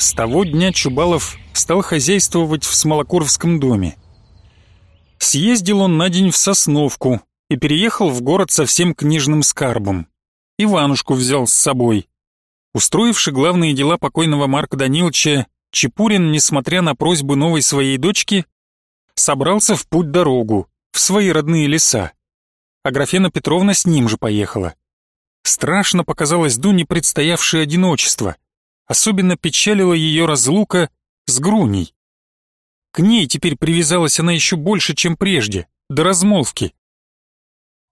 С того дня Чубалов стал хозяйствовать в Смолокуровском доме. Съездил он на день в Сосновку и переехал в город со всем книжным скарбом. Иванушку взял с собой. Устроивши главные дела покойного Марка Даниловича, Чепурин, несмотря на просьбы новой своей дочки, собрался в путь-дорогу, в свои родные леса. А Графена Петровна с ним же поехала. Страшно показалось Дуне предстоявшее одиночество. Особенно печалила ее разлука с Груней. К ней теперь привязалась она еще больше, чем прежде, до размолвки.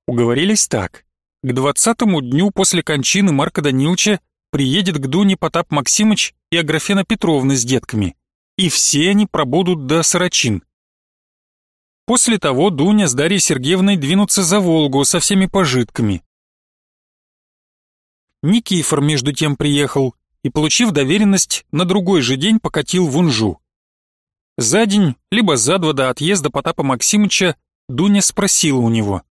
Уговорились так. К двадцатому дню после кончины Марка Даниловича приедет к Дуне Потап Максимыч и Аграфена Петровна с детками, и все они пробудут до Сорочин. После того Дуня с Дарьей Сергеевной двинутся за Волгу со всеми пожитками. Никифор между тем приехал и, получив доверенность, на другой же день покатил в Унжу. За день, либо за два до отъезда Потапа Максимыча, Дуня спросила у него.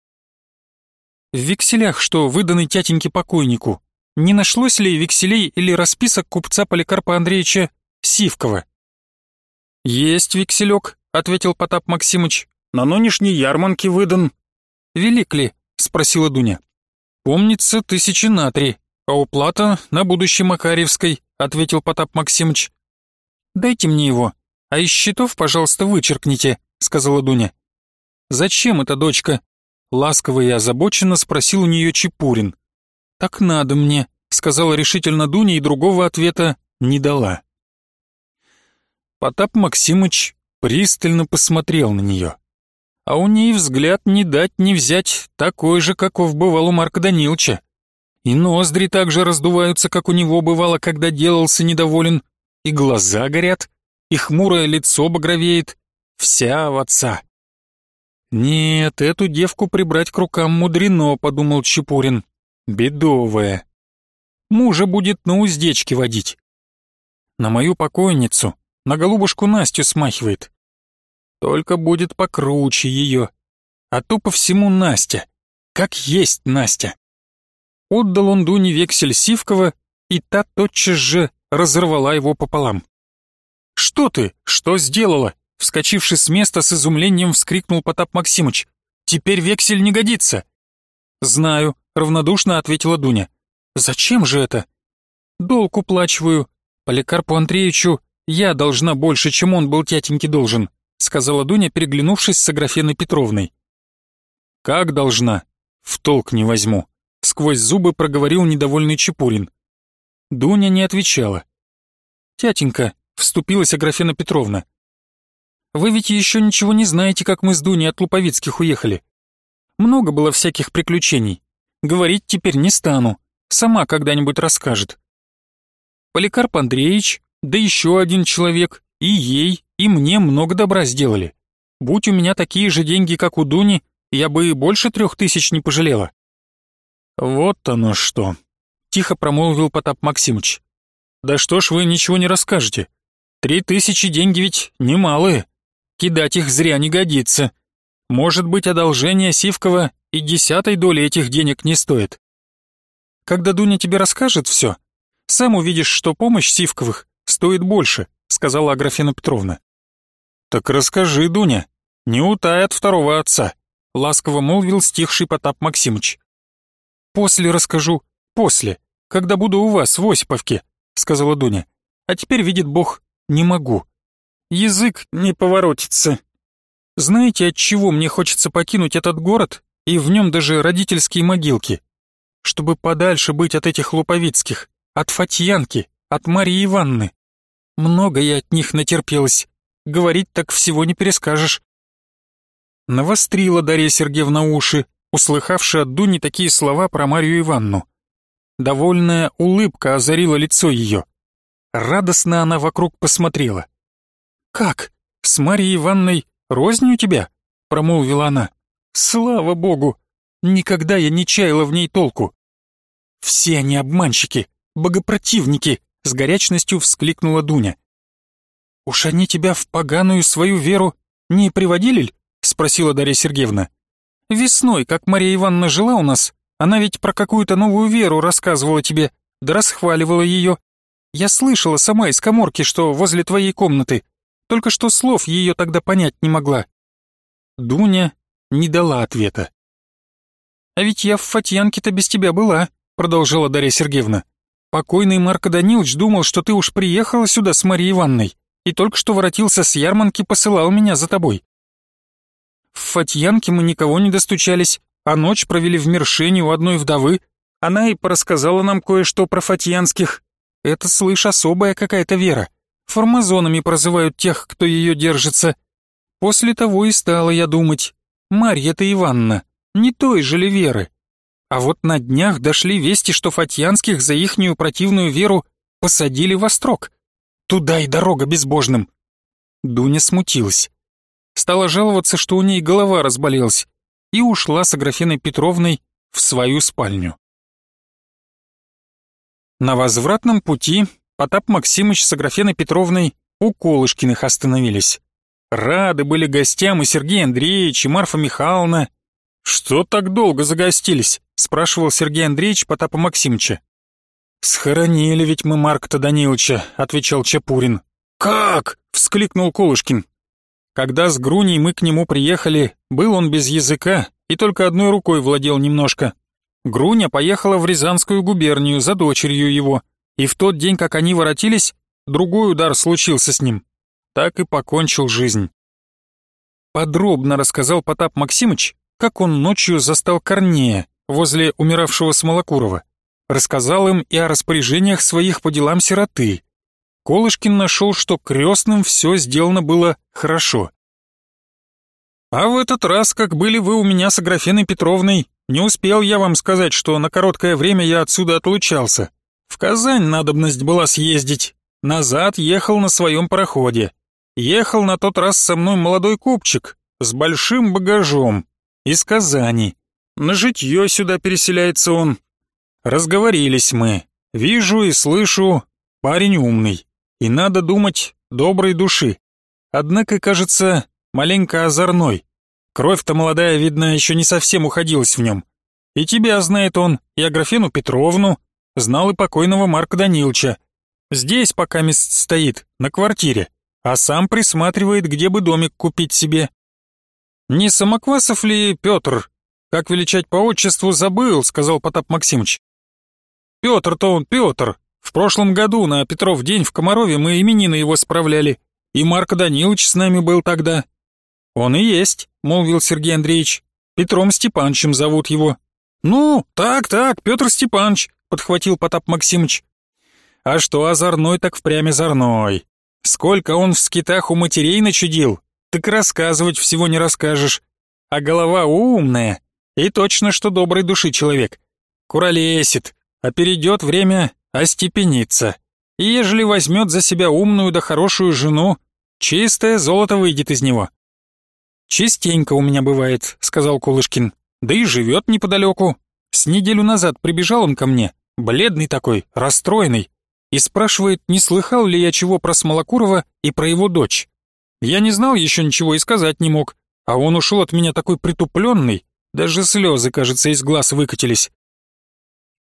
«В векселях, что выданы тятеньке покойнику, не нашлось ли векселей или расписок купца Поликарпа Андреевича Сивкова?» «Есть векселек», — ответил Потап Максимыч. «На нынешней ярманке выдан». «Велик ли?» — спросила Дуня. «Помнится, тысячи на три, а уплата на будущей Макаревской», — ответил Потап Максимыч. «Дайте мне его», «А из счетов, пожалуйста, вычеркните», — сказала Дуня. «Зачем это, дочка?» — ласково и озабоченно спросил у нее Чепурин. «Так надо мне», — сказала решительно Дуня и другого ответа не дала. Потап Максимыч пристально посмотрел на нее. А у ней взгляд не дать не взять, такой же, каков бывал у Марка Данилча. И ноздри также раздуваются, как у него бывало, когда делался недоволен, и глаза горят, и хмурое лицо багровеет, вся в отца. «Нет, эту девку прибрать к рукам мудрено», — подумал Чепурин. «Бедовая. Мужа будет на уздечке водить. На мою покойницу, на голубушку Настю смахивает. Только будет покруче ее. А то по всему Настя. Как есть Настя». Отдал он Дуне вексель Сивкова, и та тотчас же разорвала его пополам. «Что ты? Что сделала?» Вскочивший с места с изумлением вскрикнул Потап Максимыч. «Теперь вексель не годится!» «Знаю», — равнодушно ответила Дуня. «Зачем же это?» «Долг уплачиваю. Поликарпу Андреевичу я должна больше, чем он был тятеньке должен», сказала Дуня, переглянувшись с Аграфеной Петровной. «Как должна? В толк не возьму», сквозь зубы проговорил недовольный Чепурин. Дуня не отвечала. «Тятенька, вступилась Аграфена Петровна. «Вы ведь еще ничего не знаете, как мы с Дуней от Луповицких уехали. Много было всяких приключений. Говорить теперь не стану. Сама когда-нибудь расскажет. Поликарп Андреевич, да еще один человек, и ей, и мне много добра сделали. Будь у меня такие же деньги, как у Дуни, я бы и больше трех тысяч не пожалела». «Вот оно что», — тихо промолвил Потап Максимыч. «Да что ж вы ничего не расскажете? Три тысячи деньги ведь немалые. Кидать их зря не годится. Может быть, одолжение Сивкова и десятой доли этих денег не стоит. Когда Дуня тебе расскажет все, сам увидишь, что помощь Сивковых стоит больше, сказала Аграфена Петровна. Так расскажи, Дуня, не утай от второго отца, ласково молвил стихший Потап Максимыч. После расскажу, после, когда буду у вас в Осиповке, сказала Дуня. А теперь видит Бог, не могу. Язык не поворотится. Знаете, от чего мне хочется покинуть этот город и в нем даже родительские могилки? Чтобы подальше быть от этих луповицких, от Фатьянки, от Марии Ивановны. Много я от них натерпелась. Говорить так всего не перескажешь. Навострила Дарья Сергеевна уши, услыхавши от Дуни такие слова про Марию Ивановну. Довольная улыбка озарила лицо ее. Радостно она вокруг посмотрела. «Как? С Марьей Ивановной рознь у тебя?» — промолвила она. «Слава богу! Никогда я не чаяла в ней толку!» «Все они обманщики, богопротивники!» — с горячностью вскликнула Дуня. «Уж они тебя в поганую свою веру не приводили ли?» — спросила Дарья Сергеевна. «Весной, как Мария Ивановна жила у нас, она ведь про какую-то новую веру рассказывала тебе, да расхваливала ее. Я слышала сама из коморки, что возле твоей комнаты. Только что слов ее тогда понять не могла». Дуня не дала ответа. «А ведь я в Фатьянке-то без тебя была», — продолжала Дарья Сергеевна. «Покойный Марко Данилович думал, что ты уж приехала сюда с Марией Ивановной и только что воротился с ярманки, посылал меня за тобой. В Фатьянке мы никого не достучались, а ночь провели в Мершине у одной вдовы. Она и порассказала нам кое-что про фатьянских. Это, слышь, особая какая-то вера. Формазонами прозывают тех, кто ее держится. После того и стала я думать, Марья-то Ивановна, не той же ли веры? А вот на днях дошли вести, что фатьянских за ихнюю противную веру посадили во строк. Туда и дорога безбожным. Дуня смутилась. Стала жаловаться, что у ней голова разболелась, и ушла с Аграфеной Петровной в свою спальню. На возвратном пути Потап Максимыч с Аграфеной Петровной у Колышкиных остановились. Рады были гостям и Сергей Андреевич, и Марфа Михайловна. «Что так долго загостились?» — спрашивал Сергей Андреевич Потапа Максимыча. «Схоронили ведь мы Марка-то Даниловича», — отвечал Чапурин. «Как?» — вскликнул Колышкин. Когда с Груней мы к нему приехали, был он без языка и только одной рукой владел немножко. Груня поехала в Рязанскую губернию за дочерью его, и в тот день, как они воротились, другой удар случился с ним. Так и покончил жизнь. Подробно рассказал Потап Максимыч, как он ночью застал Корнея возле умиравшего Смолокурова. Рассказал им и о распоряжениях своих по делам сироты, Колышкин нашел, что крестным все сделано было хорошо. «А в этот раз, как были вы у меня с Аграфеной Петровной, не успел я вам сказать, что на короткое время я отсюда отлучался. В Казань надобность была съездить. Назад ехал на своем пароходе. Ехал на тот раз со мной молодой купчик с большим багажом из Казани. На житье сюда переселяется он. Разговорились мы. Вижу и слышу, парень умный и, надо думать, доброй души. Однако, кажется, маленько озорной. Кровь-то молодая, видно, еще не совсем уходилась в нем. И тебя знает он, и Аграфену Петровну, знал и покойного Марка Данилча. Здесь пока мест стоит, на квартире, а сам присматривает, где бы домик купить себе. «Не Самоквасов ли Петр? Как величать по отчеству забыл», — сказал Потап Максимыч. «Петр-то он Петр, в прошлом году на Петров день в Комарове мы именины его справляли, и Марко Данилович с нами был тогда». «Он и есть», — молвил Сергей Андреевич. «Петром Степановичем зовут его». «Ну, так-так, Петр Степанович», — подхватил Потап Максимыч. «А что озорной, так впрямь озорной. Сколько он в скитах у матерей начудил, так рассказывать всего не расскажешь. А голова умная, и точно, что доброй души человек. Куролесит, а перейдет время, остепенится. И ежели возьмет за себя умную да хорошую жену, чистое золото выйдет из него. «Частенько у меня бывает», — сказал Кулышкин. «Да и живет неподалеку. С неделю назад прибежал он ко мне, бледный такой, расстроенный, и спрашивает, не слыхал ли я чего про Смолокурова и про его дочь. Я не знал еще ничего и сказать не мог, а он ушел от меня такой притупленный, даже слезы, кажется, из глаз выкатились.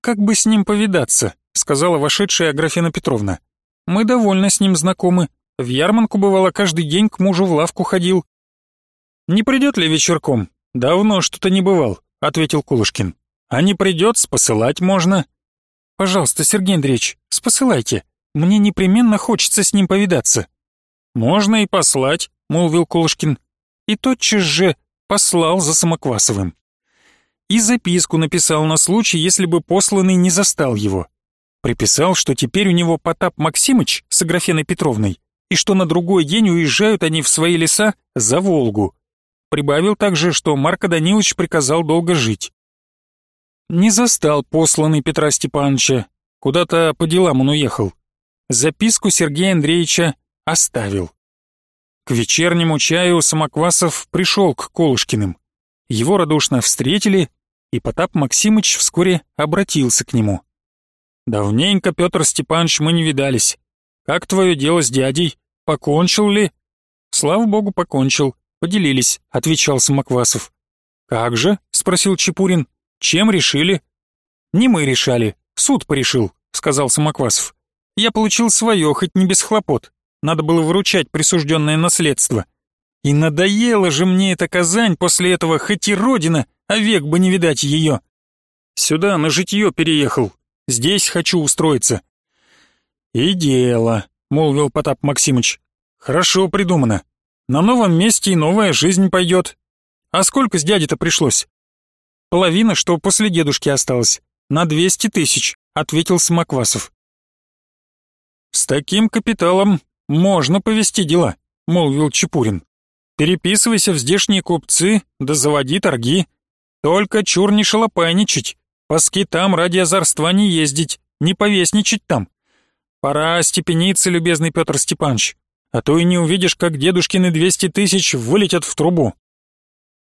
Как бы с ним повидаться? Сказала вошедшая Аграфена Петровна. «Мы довольно с ним знакомы. В ярманку, бывало, каждый день к мужу в лавку ходил». «Не придет ли вечерком? Давно что-то не бывал», — ответил Кулушкин. «А не придет, спосылать можно». «Пожалуйста, Сергей Андреевич, спосылайте. Мне непременно хочется с ним повидаться». «Можно и послать», — молвил Кулушкин. И тотчас же послал за Самоквасовым. И записку написал на случай, если бы посланный не застал его. Приписал, что теперь у него Потап Максимыч с Аграфеной Петровной, и что на другой день уезжают они в свои леса за Волгу. Прибавил также, что Марко Данилович приказал долго жить. Не застал посланный Петра Степановича, куда-то по делам он уехал. Записку Сергея Андреевича оставил. К вечернему чаю Самоквасов пришел к Колышкиным. Его радушно встретили, и Потап Максимыч вскоре обратился к нему. «Давненько, Петр Степанович, мы не видались. Как твое дело с дядей? Покончил ли?» «Слава богу, покончил. Поделились», — отвечал Самоквасов. «Как же?» — спросил Чепурин. «Чем решили?» «Не мы решали, суд порешил», — сказал Самоквасов. Я получил свое, хоть не без хлопот. Надо было выручать присужденное наследство. И надоело же мне эта Казань после этого, хоть и родина, а век бы не видать ее. Сюда на житье переехал. Здесь хочу устроиться. И дело, молвил Потап Максимыч. Хорошо придумано. На новом месте и новая жизнь пойдет. А сколько с дяди-то пришлось? Половина, что после дедушки осталось. На двести тысяч, ответил Самоквасов. С таким капиталом можно повести дела, молвил Чепурин. Переписывайся в здешние купцы, да заводи торги. Только чур не шалопайничать, по скитам ради озорства не ездить, не повесничать там. Пора степениться, любезный Петр Степанович, а то и не увидишь, как дедушкины двести тысяч вылетят в трубу.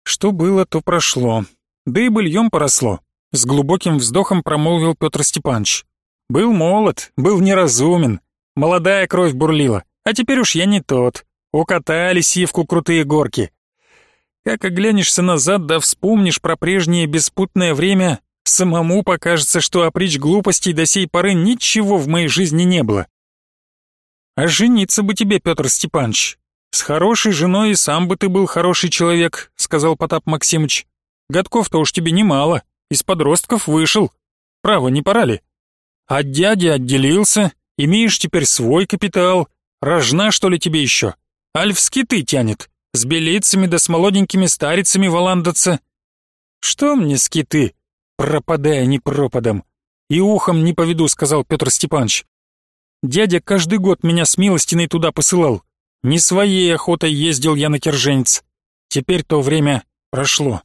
Что было, то прошло. Да и быльем поросло. С глубоким вздохом промолвил Петр Степанович. Был молод, был неразумен, молодая кровь бурлила, а теперь уж я не тот. Укатали сивку крутые горки. Как оглянешься назад, да вспомнишь про прежнее беспутное время, самому покажется, что опричь глупостей до сей поры ничего в моей жизни не было. А жениться бы тебе, Петр Степанович. С хорошей женой и сам бы ты был хороший человек, сказал Потап Максимыч. Годков-то уж тебе немало, из подростков вышел. Право, не пора ли? От дяди отделился, имеешь теперь свой капитал. Рожна, что ли, тебе еще? Аль в скиты тянет, с белицами да с молоденькими старицами валандаться. Что мне скиты? Пропадая не пропадом. И ухом не поведу, сказал Петр Степанович. Дядя каждый год меня с милостиной туда посылал. Не своей охотой ездил я на Керженец. Теперь то время прошло.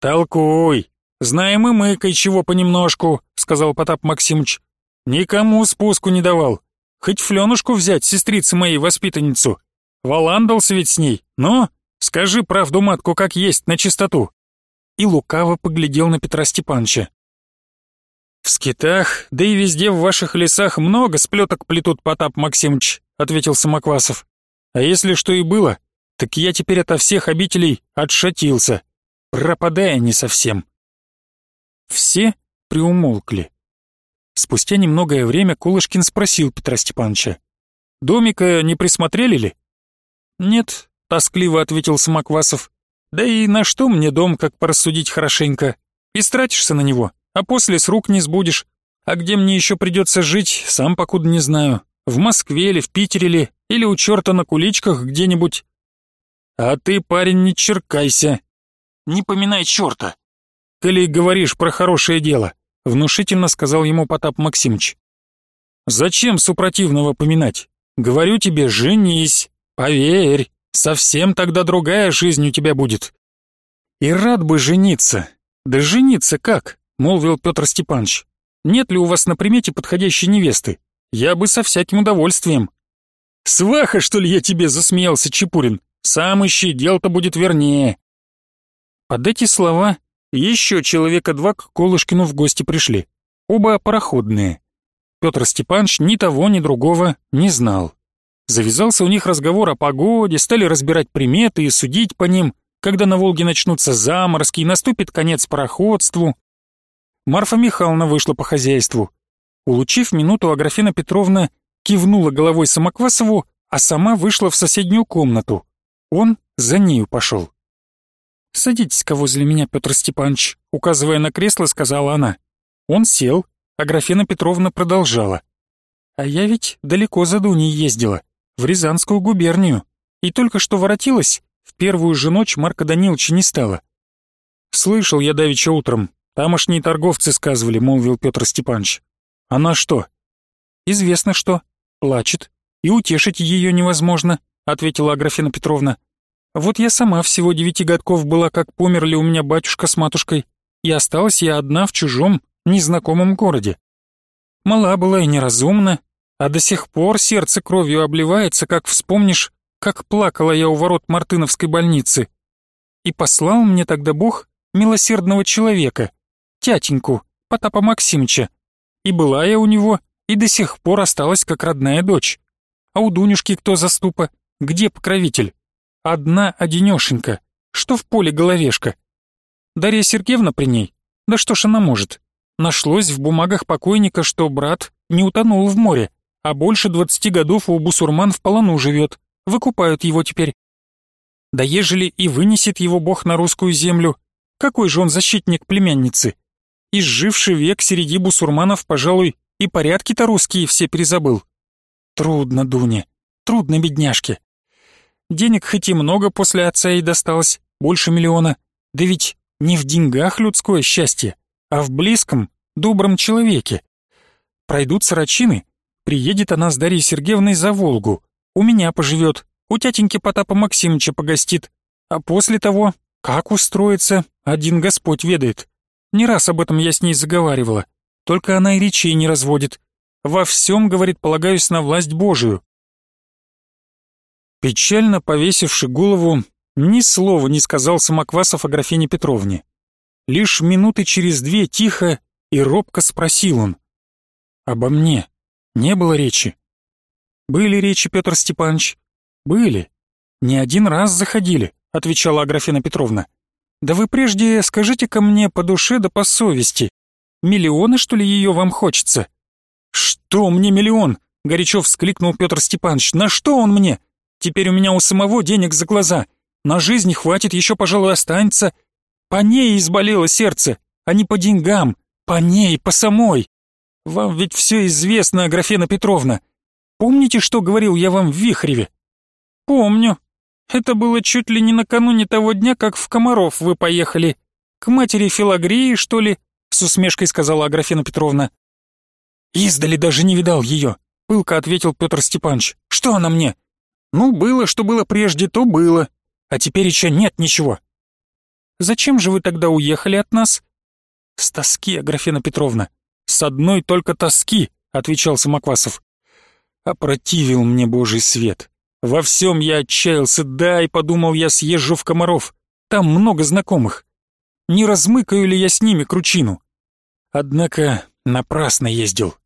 «Толкуй! Знаем и мы кое-чего понемножку», — сказал Потап Максимыч. «Никому спуску не давал. Хоть Фленушку взять, сестрицы моей воспитанницу. Валандался ведь с ней. Но скажи правду матку как есть, на чистоту». И лукаво поглядел на Петра Степановича. «В скитах, да и везде в ваших лесах много сплеток плетут, Потап Максимыч», — ответил Самоквасов. «А если что и было, так я теперь ото всех обителей отшатился пропадая не совсем. Все приумолкли. Спустя немногое время Кулышкин спросил Петра Степановича. «Домика не присмотрели ли?» «Нет», — тоскливо ответил Самоквасов. «Да и на что мне дом, как порассудить хорошенько? Истратишься на него, а после с рук не сбудешь. А где мне еще придется жить, сам покуда не знаю. В Москве или в Питере ли, или у черта на куличках где-нибудь». «А ты, парень, не черкайся», не поминай черта. Коли говоришь про хорошее дело, внушительно сказал ему Потап Максимыч. Зачем супротивного поминать? Говорю тебе, женись, поверь, совсем тогда другая жизнь у тебя будет. И рад бы жениться. Да жениться как? молвил Петр Степанович. Нет ли у вас на примете подходящей невесты? Я бы со всяким удовольствием. Сваха, что ли, я тебе засмеялся, Чепурин? Сам ищи, дел-то будет вернее. Под эти слова еще человека два к Колышкину в гости пришли. Оба пароходные. Петр Степанович ни того, ни другого не знал. Завязался у них разговор о погоде, стали разбирать приметы и судить по ним, когда на Волге начнутся заморозки и наступит конец пароходству. Марфа Михайловна вышла по хозяйству. Улучив минуту, Аграфена Петровна кивнула головой Самоквасову, а сама вышла в соседнюю комнату. Он за нею пошел. «Садитесь-ка возле меня, Петр Степанович», указывая на кресло, сказала она. Он сел, а Графена Петровна продолжала. «А я ведь далеко за Дуней ездила, в Рязанскую губернию, и только что воротилась, в первую же ночь Марка Даниловича не стало». «Слышал я давеча утром, тамошние торговцы сказывали», — молвил Петр Степанович. «Она что?» «Известно что. Плачет. И утешить ее невозможно», — ответила Аграфена Петровна. Вот я сама всего девяти годков была, как померли у меня батюшка с матушкой, и осталась я одна в чужом, незнакомом городе. Мала была и неразумна, а до сих пор сердце кровью обливается, как вспомнишь, как плакала я у ворот Мартыновской больницы. И послал мне тогда Бог милосердного человека, тятеньку, Потапа Максимыча. И была я у него, и до сих пор осталась как родная дочь. А у Дунюшки кто заступа? Где покровитель? Одна одинешенька, что в поле головешка. Дарья Сергеевна при ней? Да что ж она может? Нашлось в бумагах покойника, что брат не утонул в море, а больше двадцати годов у бусурман в полону живет, выкупают его теперь. Да ежели и вынесет его бог на русскую землю, какой же он защитник племянницы? Изживший век среди бусурманов, пожалуй, и порядки-то русские все перезабыл. Трудно, Дуне, трудно бедняжке. Денег хоть и много после отца ей досталось, больше миллиона, да ведь не в деньгах людское счастье, а в близком, добром человеке. Пройдут сорочины, приедет она с Дарьей Сергеевной за Волгу, у меня поживет, у тятеньки Потапа Максимовича погостит, а после того, как устроиться, один Господь ведает. Не раз об этом я с ней заговаривала, только она и речей не разводит. Во всем, говорит, полагаюсь на власть Божию. Печально повесивши голову, ни слова не сказал Самоквасов о графине Петровне. Лишь минуты через две тихо и робко спросил он. «Обо мне не было речи?» «Были речи, Петр Степанович?» «Были. Не один раз заходили», — отвечала Аграфена Петровна. «Да вы прежде скажите-ка мне по душе да по совести. Миллионы, что ли, ее вам хочется?» «Что мне миллион?» — горячо вскликнул Петр Степанович. «На что он мне? Теперь у меня у самого денег за глаза. На жизнь хватит, еще, пожалуй, останется. По ней изболело сердце, а не по деньгам. По ней, по самой. Вам ведь все известно, Аграфена Петровна. Помните, что говорил я вам в Вихреве? Помню. Это было чуть ли не накануне того дня, как в Комаров вы поехали. К матери Филагрии, что ли? С усмешкой сказала Аграфена Петровна. Издали даже не видал ее. Пылко ответил Петр Степанович. Что она мне? Ну, было, что было прежде, то было. А теперь еще нет ничего. Зачем же вы тогда уехали от нас? С тоски, Аграфена Петровна. С одной только тоски, отвечал Самоквасов. Опротивил мне божий свет. Во всем я отчаялся, да, и подумал я съезжу в Комаров. Там много знакомых. Не размыкаю ли я с ними кручину? Однако напрасно ездил.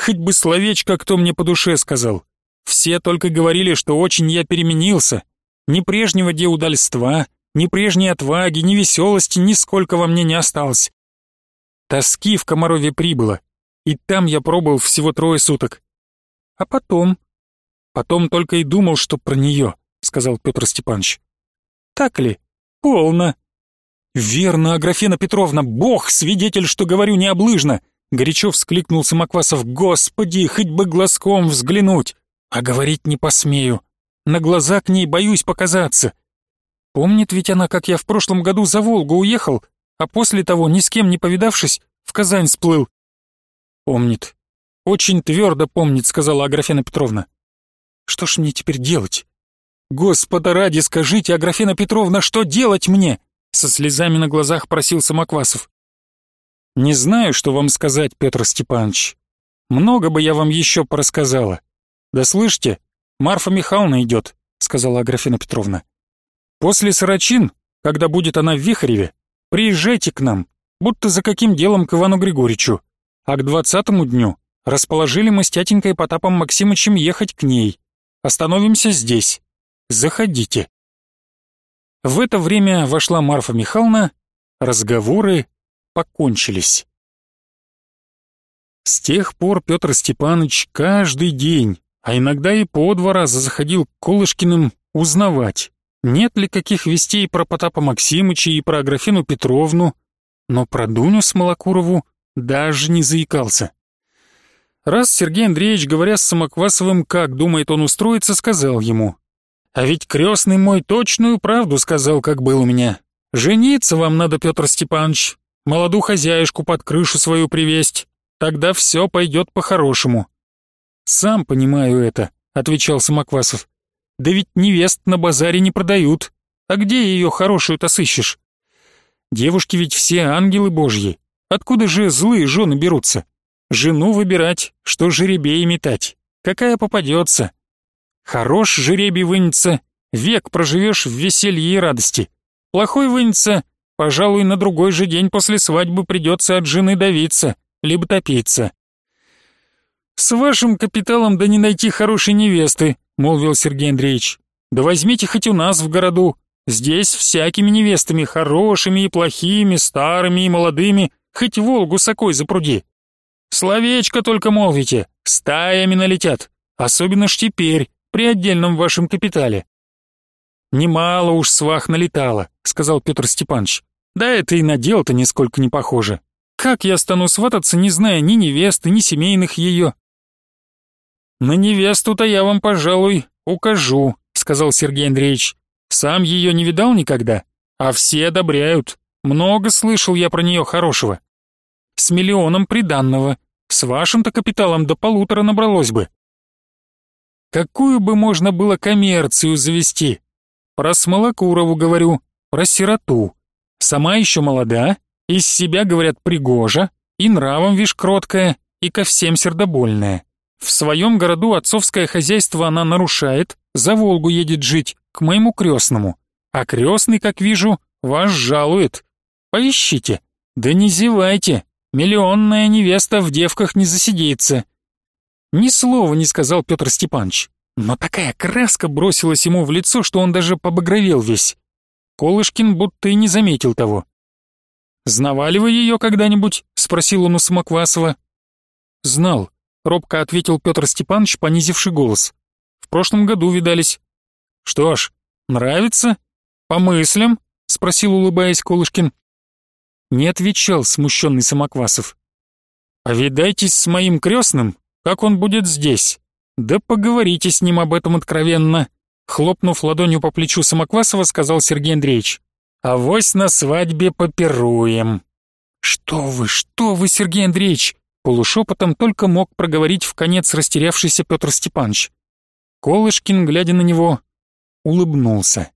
Хоть бы словечко кто мне по душе сказал. Все только говорили, что очень я переменился. Ни прежнего деудальства, ни прежней отваги, ни веселости нисколько во мне не осталось. Тоски в Комарове прибыло, и там я пробыл всего трое суток. А потом? Потом только и думал, что про нее, сказал Петр Степанович. Так ли? Полно. Верно, Аграфена Петровна, бог свидетель, что говорю необлыжно. Горячо вскликнул Самоквасов. Господи, хоть бы глазком взглянуть а говорить не посмею. На глаза к ней боюсь показаться. Помнит ведь она, как я в прошлом году за Волгу уехал, а после того, ни с кем не повидавшись, в Казань сплыл. Помнит. Очень твердо помнит, сказала Аграфена Петровна. Что ж мне теперь делать? Господа ради, скажите, Аграфена Петровна, что делать мне? Со слезами на глазах просил Самоквасов. Не знаю, что вам сказать, Петр Степанович. Много бы я вам еще порассказала. «Да слышите, Марфа Михайловна идет», — сказала Аграфена Петровна. «После сорочин, когда будет она в Вихареве, приезжайте к нам, будто за каким делом к Ивану Григорьевичу, а к двадцатому дню расположили мы с тятенькой Потапом Максимычем ехать к ней. Остановимся здесь. Заходите». В это время вошла Марфа Михайловна, разговоры покончились. С тех пор Петр Степанович каждый день а иногда и по два раза заходил к Колышкиным узнавать, нет ли каких вестей про Потапа Максимыча и про Аграфену Петровну, но про Дуню Смолокурову даже не заикался. Раз Сергей Андреевич, говоря с Самоквасовым, как думает он устроиться, сказал ему, «А ведь крестный мой точную правду сказал, как был у меня. Жениться вам надо, Петр Степанович, молоду хозяюшку под крышу свою привесть, тогда все пойдет по-хорошему. «Сам понимаю это», — отвечал Самоквасов. «Да ведь невест на базаре не продают. А где ее хорошую-то сыщешь? Девушки ведь все ангелы божьи. Откуда же злые жены берутся? Жену выбирать, что жеребей метать. Какая попадется? Хорош жеребий вынется, век проживешь в веселье и радости. Плохой вынется, пожалуй, на другой же день после свадьбы придется от жены давиться, либо топиться. «С вашим капиталом да не найти хорошей невесты», — молвил Сергей Андреевич. «Да возьмите хоть у нас в городу. Здесь всякими невестами, хорошими и плохими, старыми и молодыми, хоть Волгу с окой запруди. Словечко только молвите, стаями налетят, особенно ж теперь, при отдельном вашем капитале. Немало уж свах налетало, сказал Петр Степанович. Да это и на дело-то нисколько не похоже. Как я стану свататься, не зная ни невесты, ни семейных ее? На невесту-то я вам, пожалуй, укажу, сказал Сергей Андреевич. Сам ее не видал никогда, а все одобряют. Много слышал я про нее хорошего. С миллионом приданного, с вашим-то капиталом до полутора набралось бы. Какую бы можно было коммерцию завести? Про Смолокурову говорю, про сироту. Сама еще молода, из себя, говорят, пригожа, и нравом, вишь, кроткая, и ко всем сердобольная. В своем городу отцовское хозяйство она нарушает, за Волгу едет жить, к моему крестному. А крестный, как вижу, вас жалует. Поищите. Да не зевайте, миллионная невеста в девках не засидится. Ни слова не сказал Петр Степанович, но такая краска бросилась ему в лицо, что он даже побагровел весь. Колышкин будто и не заметил того. «Знавали вы ее когда-нибудь?» — спросил он у Самоквасова. «Знал», — робко ответил Петр Степанович, понизивший голос. «В прошлом году видались». «Что ж, нравится? По мыслям?» — спросил, улыбаясь Колышкин. Не отвечал смущенный Самоквасов. «Повидайтесь с моим крестным, как он будет здесь. Да поговорите с ним об этом откровенно», — хлопнув ладонью по плечу Самоквасова, сказал Сергей Андреевич. «Авось на свадьбе попируем». «Что вы, что вы, Сергей Андреевич!» Полушепотом только мог проговорить в конец растерявшийся Петр Степанович. Колышкин, глядя на него, улыбнулся.